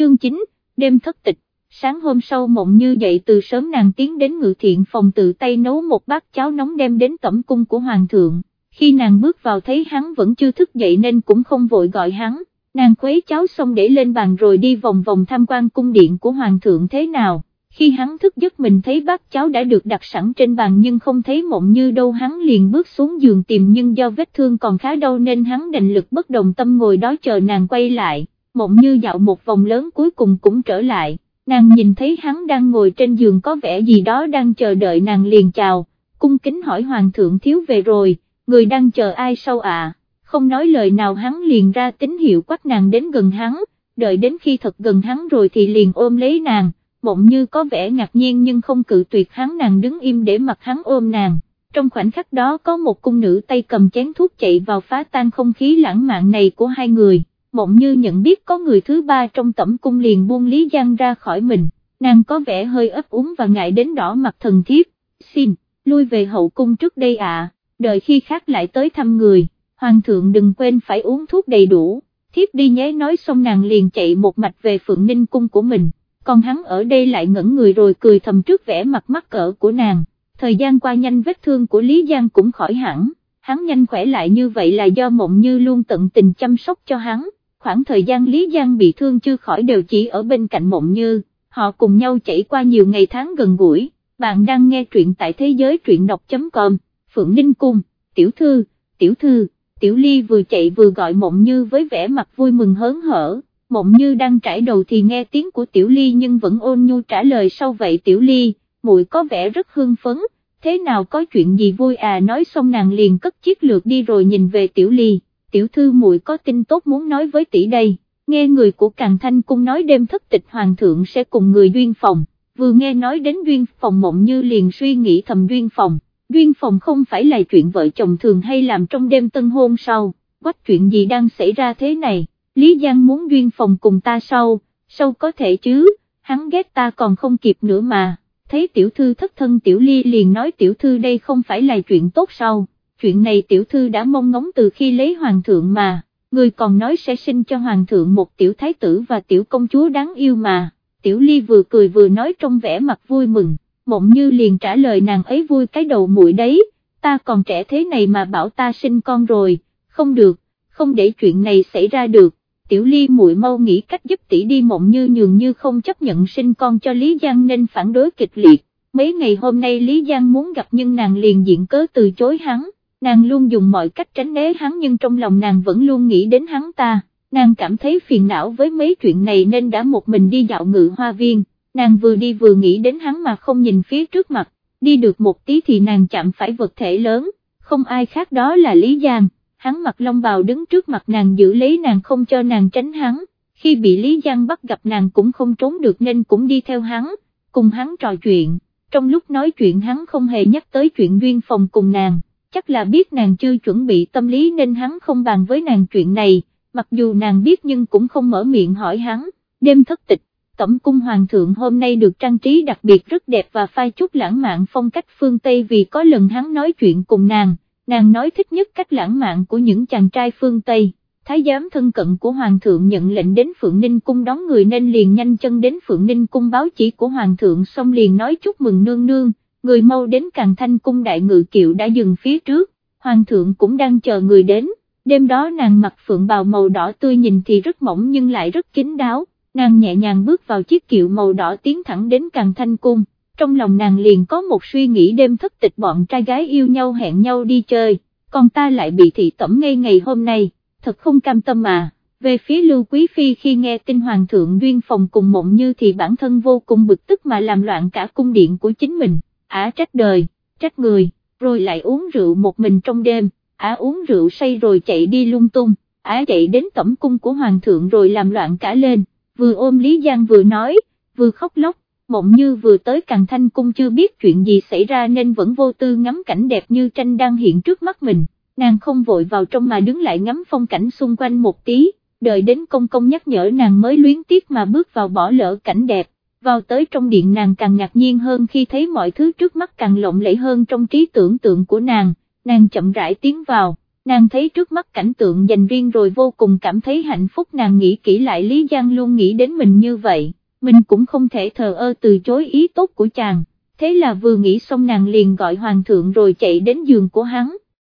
chương 9, đêm thất tịch, sáng hôm sau mộng như dậy từ sớm nàng tiến đến ngự thiện phòng tự tay nấu một bát cháo nóng đem đến tẩm cung của hoàng thượng, khi nàng bước vào thấy hắn vẫn chưa thức dậy nên cũng không vội gọi hắn, nàng khuấy cháo xong để lên bàn rồi đi vòng vòng tham quan cung điện của hoàng thượng thế nào. Khi hắn thức giấc mình thấy bát cháo đã được đặt sẵn trên bàn nhưng không thấy mộng như đâu hắn liền bước xuống giường tìm nhưng do vết thương còn khá đau nên hắn đành lực bất đồng tâm ngồi đó chờ nàng quay lại, mộng như dạo một vòng lớn cuối cùng cũng trở lại, nàng nhìn thấy hắn đang ngồi trên giường có vẻ gì đó đang chờ đợi nàng liền chào, cung kính hỏi hoàng thượng thiếu về rồi, người đang chờ ai sau ạ, không nói lời nào hắn liền ra tín hiệu quát nàng đến gần hắn, đợi đến khi thật gần hắn rồi thì liền ôm lấy nàng mộng như có vẻ ngạc nhiên nhưng không cự tuyệt hắn nàng đứng im để mặc hắn ôm nàng. Trong khoảnh khắc đó có một cung nữ tay cầm chén thuốc chạy vào phá tan không khí lãng mạn này của hai người, mộng như nhận biết có người thứ ba trong tẩm cung liền buông Lý Giang ra khỏi mình, nàng có vẻ hơi ấp úng và ngại đến đỏ mặt thần thiếp, xin, lui về hậu cung trước đây ạ, đợi khi khác lại tới thăm người, hoàng thượng đừng quên phải uống thuốc đầy đủ, thiếp đi nhé nói xong nàng liền chạy một mạch về phượng ninh cung của mình. Còn hắn ở đây lại ngẩn người rồi cười thầm trước vẻ mặt mắc cỡ của nàng, thời gian qua nhanh vết thương của Lý Giang cũng khỏi hẳn, hắn nhanh khỏe lại như vậy là do mộng như luôn tận tình chăm sóc cho hắn, khoảng thời gian Lý Giang bị thương chưa khỏi đều chỉ ở bên cạnh mộng như, họ cùng nhau chảy qua nhiều ngày tháng gần gũi, bạn đang nghe truyện tại thế giới truyện đọc.com, Phượng Ninh Cung, Tiểu Thư, Tiểu Thư, Tiểu Ly vừa chạy vừa gọi mộng như với vẻ mặt vui mừng hớn hở. Mộng như đang trải đầu thì nghe tiếng của Tiểu Ly nhưng vẫn ôn nhu trả lời sau vậy Tiểu Ly, muội có vẻ rất hưng phấn, thế nào có chuyện gì vui à? Nói xong nàng liền cất chiếc lược đi rồi nhìn về Tiểu Ly, Tiểu Thư muội có tin tốt muốn nói với tỷ đây, nghe người của Càng Thanh Cung nói đêm thất tịch Hoàng thượng sẽ cùng người duyên phòng, vừa nghe nói đến duyên phòng mộng như liền suy nghĩ thầm duyên phòng, duyên phòng không phải là chuyện vợ chồng thường hay làm trong đêm tân hôn sau, quách chuyện gì đang xảy ra thế này. Lý Giang muốn duyên phòng cùng ta sau, sau có thể chứ, hắn ghét ta còn không kịp nữa mà, thấy tiểu thư thất thân tiểu ly liền nói tiểu thư đây không phải là chuyện tốt sau, chuyện này tiểu thư đã mong ngóng từ khi lấy hoàng thượng mà, người còn nói sẽ sinh cho hoàng thượng một tiểu thái tử và tiểu công chúa đáng yêu mà, tiểu ly vừa cười vừa nói trong vẻ mặt vui mừng, mộng như liền trả lời nàng ấy vui cái đầu muội đấy, ta còn trẻ thế này mà bảo ta sinh con rồi, không được, không để chuyện này xảy ra được. Tiểu ly muội mau nghĩ cách giúp tỷ đi mộng như nhường như không chấp nhận sinh con cho Lý Giang nên phản đối kịch liệt, mấy ngày hôm nay Lý Giang muốn gặp nhưng nàng liền diện cớ từ chối hắn, nàng luôn dùng mọi cách tránh né hắn nhưng trong lòng nàng vẫn luôn nghĩ đến hắn ta, nàng cảm thấy phiền não với mấy chuyện này nên đã một mình đi dạo ngự hoa viên, nàng vừa đi vừa nghĩ đến hắn mà không nhìn phía trước mặt, đi được một tí thì nàng chạm phải vật thể lớn, không ai khác đó là Lý Giang. Hắn mặc long bào đứng trước mặt nàng giữ lấy nàng không cho nàng tránh hắn, khi bị Lý Giang bắt gặp nàng cũng không trốn được nên cũng đi theo hắn, cùng hắn trò chuyện, trong lúc nói chuyện hắn không hề nhắc tới chuyện duyên phòng cùng nàng, chắc là biết nàng chưa chuẩn bị tâm lý nên hắn không bàn với nàng chuyện này, mặc dù nàng biết nhưng cũng không mở miệng hỏi hắn, đêm thất tịch. cẩm cung hoàng thượng hôm nay được trang trí đặc biệt rất đẹp và phai chút lãng mạn phong cách phương Tây vì có lần hắn nói chuyện cùng nàng, nàng nói thích nhất cách lãng mạn của những chàng trai phương Tây. Thái giám thân cận của Hoàng thượng nhận lệnh đến Phượng Ninh Cung đón người nên liền nhanh chân đến Phượng Ninh Cung báo chỉ của Hoàng thượng xong liền nói chúc mừng nương nương, người mau đến Càng Thanh Cung đại ngự kiệu đã dừng phía trước, Hoàng thượng cũng đang chờ người đến, đêm đó nàng mặc phượng bào màu đỏ tươi nhìn thì rất mỏng nhưng lại rất kín đáo, nàng nhẹ nhàng bước vào chiếc kiệu màu đỏ tiến thẳng đến Càng Thanh Cung. Trong lòng nàng liền có một suy nghĩ đêm thất tịch bọn trai gái yêu nhau hẹn nhau đi chơi, còn ta lại bị thị tẩm ngay ngày hôm nay, thật không cam tâm mà. Về phía Lưu Quý Phi khi nghe tin Hoàng thượng duyên phòng cùng mộng như thì bản thân vô cùng bực tức mà làm loạn cả cung điện của chính mình, ả trách đời, trách người, rồi lại uống rượu một mình trong đêm, ả uống rượu say rồi chạy đi lung tung, ả chạy đến tẩm cung của Hoàng thượng rồi làm loạn cả lên, vừa ôm Lý Giang vừa nói, vừa khóc lóc, mộng như vừa tới càng thanh cung chưa biết chuyện gì xảy ra nên vẫn vô tư ngắm cảnh đẹp như tranh đang hiện trước mắt mình, nàng không vội vào trong mà đứng lại ngắm phong cảnh xung quanh một tí, đợi đến công công nhắc nhở nàng mới luyến tiếc mà bước vào bỏ lỡ cảnh đẹp, vào tới trong điện nàng càng ngạc nhiên hơn khi thấy mọi thứ trước mắt càng lộng lẫy hơn trong trí tưởng tượng của nàng, nàng chậm rãi tiến vào, nàng thấy trước mắt cảnh tượng dành riêng rồi vô cùng cảm thấy hạnh phúc. Nàng nghĩ kỹ lại Lý Giang luôn nghĩ đến mình như vậy, mình cũng không thể thờ ơ từ chối ý tốt của chàng, thế là vừa nghĩ xong nàng liền gọi hoàng thượng rồi chạy đến giường của hắn.